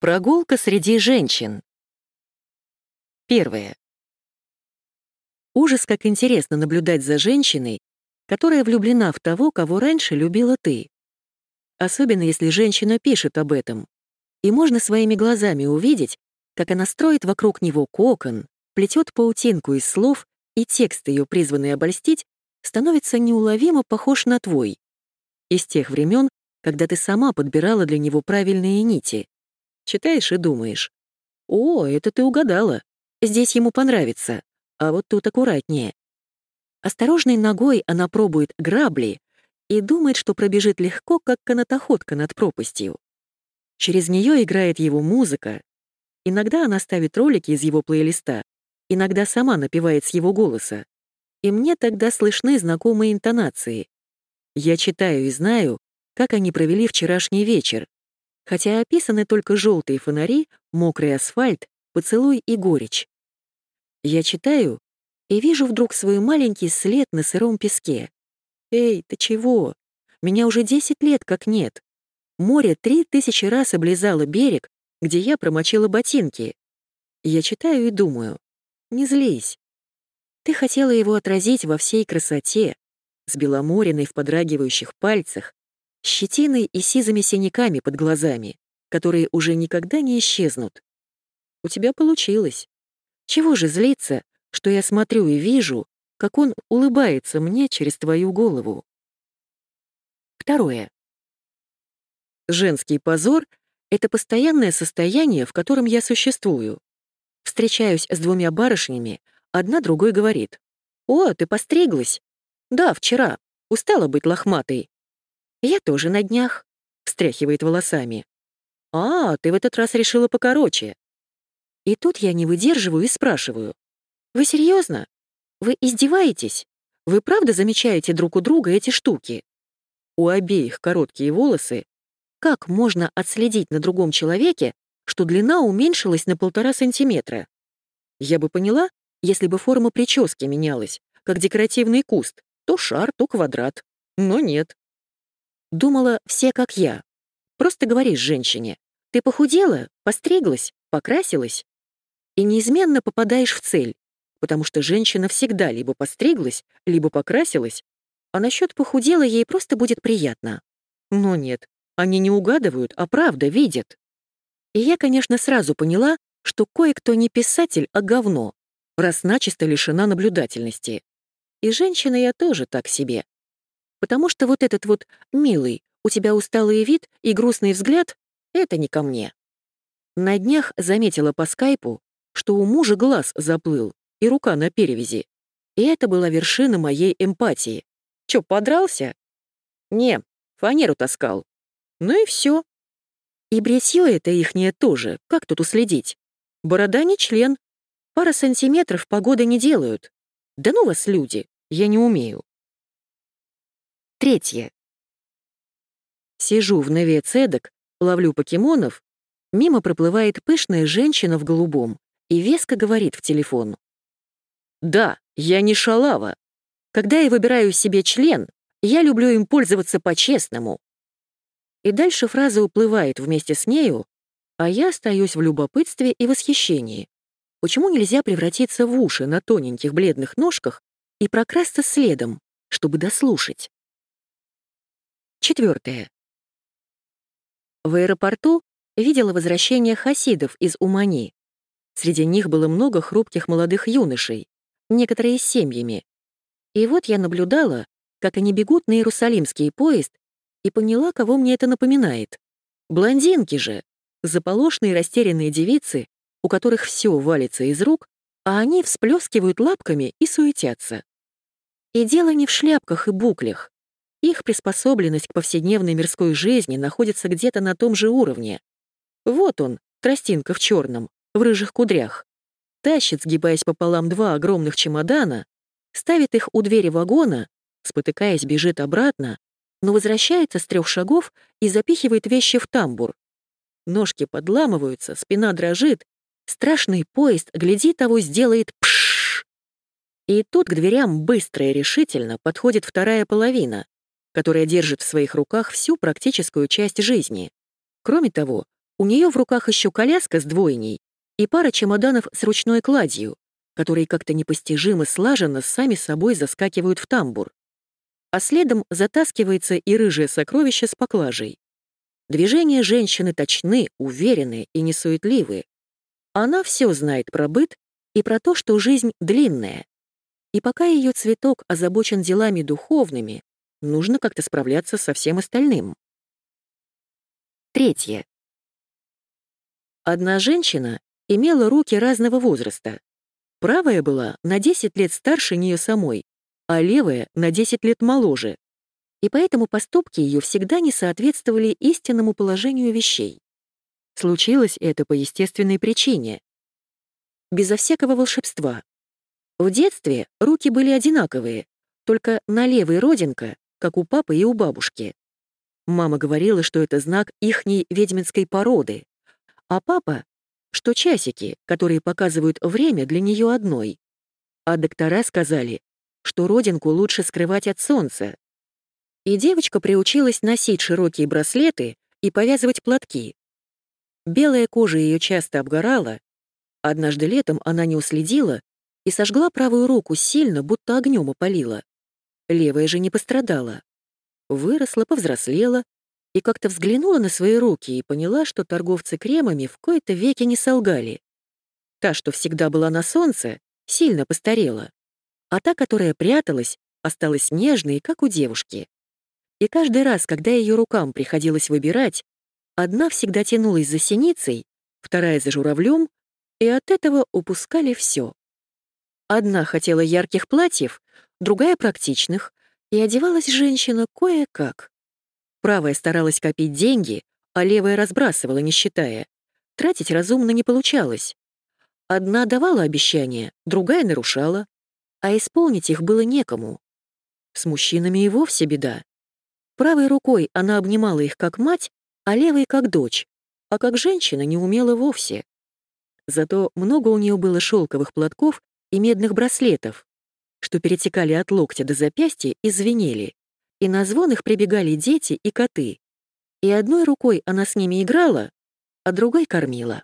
Прогулка среди женщин. Первое. Ужас, как интересно наблюдать за женщиной, которая влюблена в того, кого раньше любила ты. Особенно если женщина пишет об этом. И можно своими глазами увидеть, как она строит вокруг него кокон, плетет паутинку из слов, и текст ее, призванный обольстить, становится неуловимо похож на твой. Из тех времен, когда ты сама подбирала для него правильные нити. Читаешь и думаешь. «О, это ты угадала. Здесь ему понравится. А вот тут аккуратнее». Осторожной ногой она пробует грабли и думает, что пробежит легко, как канатоходка над пропастью. Через нее играет его музыка. Иногда она ставит ролики из его плейлиста, иногда сама напевает с его голоса. И мне тогда слышны знакомые интонации. Я читаю и знаю, как они провели вчерашний вечер, хотя описаны только желтые фонари, мокрый асфальт, поцелуй и горечь. Я читаю и вижу вдруг свой маленький след на сыром песке. Эй, ты чего? Меня уже 10 лет как нет. Море три тысячи раз облизало берег, где я промочила ботинки. Я читаю и думаю, не злись. Ты хотела его отразить во всей красоте, с беломориной в подрагивающих пальцах, щетиной и сизыми синяками под глазами, которые уже никогда не исчезнут. У тебя получилось. Чего же злиться, что я смотрю и вижу, как он улыбается мне через твою голову? Второе. Женский позор — это постоянное состояние, в котором я существую. Встречаюсь с двумя барышнями, одна другой говорит. «О, ты постриглась?» «Да, вчера. Устала быть лохматой. «Я тоже на днях», — встряхивает волосами. «А, ты в этот раз решила покороче». И тут я не выдерживаю и спрашиваю. «Вы серьезно? Вы издеваетесь? Вы правда замечаете друг у друга эти штуки?» У обеих короткие волосы. Как можно отследить на другом человеке, что длина уменьшилась на полтора сантиметра? Я бы поняла, если бы форма прически менялась, как декоративный куст, то шар, то квадрат. Но нет. Думала, все как я. Просто говоришь женщине, ты похудела, постриглась, покрасилась, и неизменно попадаешь в цель, потому что женщина всегда либо постриглась, либо покрасилась, а насчет похудела ей просто будет приятно. Но нет, они не угадывают, а правда видят. И я, конечно, сразу поняла, что кое-кто не писатель, а говно, раз начисто лишена наблюдательности. И женщина я тоже так себе. Потому что вот этот вот «милый, у тебя усталый вид и грустный взгляд» — это не ко мне. На днях заметила по скайпу, что у мужа глаз заплыл и рука на перевязи. И это была вершина моей эмпатии. Чё, подрался? Не, фанеру таскал. Ну и все. И бритье это ихнее тоже, как тут уследить? Борода не член. Пара сантиметров погоды не делают. Да ну вас, люди, я не умею. Третье. Сижу в Неве Цедок, ловлю покемонов, мимо проплывает пышная женщина в голубом и веско говорит в телефон. «Да, я не шалава. Когда я выбираю себе член, я люблю им пользоваться по-честному». И дальше фраза уплывает вместе с нею, а я остаюсь в любопытстве и восхищении. Почему нельзя превратиться в уши на тоненьких бледных ножках и прокрасться следом, чтобы дослушать? Четвертое. В аэропорту видела возвращение хасидов из Умани. Среди них было много хрупких молодых юношей, некоторые с семьями. И вот я наблюдала, как они бегут на Иерусалимский поезд, и поняла, кого мне это напоминает. Блондинки же, заполошные растерянные девицы, у которых все валится из рук, а они всплескивают лапками и суетятся. И дело не в шляпках и буклях. Их приспособленность к повседневной мирской жизни находится где-то на том же уровне. Вот он, тростинка в черном, в рыжих кудрях. Тащит, сгибаясь пополам, два огромных чемодана, ставит их у двери вагона, спотыкаясь, бежит обратно, но возвращается с трех шагов и запихивает вещи в тамбур. Ножки подламываются, спина дрожит, страшный поезд, гляди того, сделает пш. И тут к дверям быстро и решительно подходит вторая половина, которая держит в своих руках всю практическую часть жизни. Кроме того, У нее в руках еще коляска с двойней и пара чемоданов с ручной кладью, которые как-то непостижимо слаженно сами собой заскакивают в тамбур. А следом затаскивается и рыжее сокровище с поклажей. Движения женщины точны, уверены и несуетливы. Она все знает про быт и про то, что жизнь длинная. И пока ее цветок озабочен делами духовными, нужно как-то справляться со всем остальным. Третье. Одна женщина имела руки разного возраста. Правая была на 10 лет старше нее самой, а левая — на 10 лет моложе. И поэтому поступки ее всегда не соответствовали истинному положению вещей. Случилось это по естественной причине. Безо всякого волшебства. В детстве руки были одинаковые, только на левой родинка, как у папы и у бабушки. Мама говорила, что это знак ихней ведьминской породы, а папа, что часики, которые показывают время для нее одной. А доктора сказали, что родинку лучше скрывать от солнца. И девочка приучилась носить широкие браслеты и повязывать платки. Белая кожа ее часто обгорала. Однажды летом она не уследила и сожгла правую руку сильно, будто огнем опалила. Левая же не пострадала. Выросла, повзрослела и как-то взглянула на свои руки и поняла, что торговцы кремами в кои-то веки не солгали. Та, что всегда была на солнце, сильно постарела, а та, которая пряталась, осталась нежной, как у девушки. И каждый раз, когда ее рукам приходилось выбирать, одна всегда тянулась за синицей, вторая за журавлем, и от этого упускали все. Одна хотела ярких платьев, другая — практичных, и одевалась женщина кое-как. Правая старалась копить деньги, а левая разбрасывала, не считая. Тратить разумно не получалось. Одна давала обещания, другая нарушала, а исполнить их было некому. С мужчинами и вовсе беда. Правой рукой она обнимала их как мать, а левой как дочь, а как женщина не умела вовсе. Зато много у нее было шелковых платков и медных браслетов, что перетекали от локтя до запястья и звенели, и на звон их прибегали дети и коты. И одной рукой она с ними играла, а другой кормила.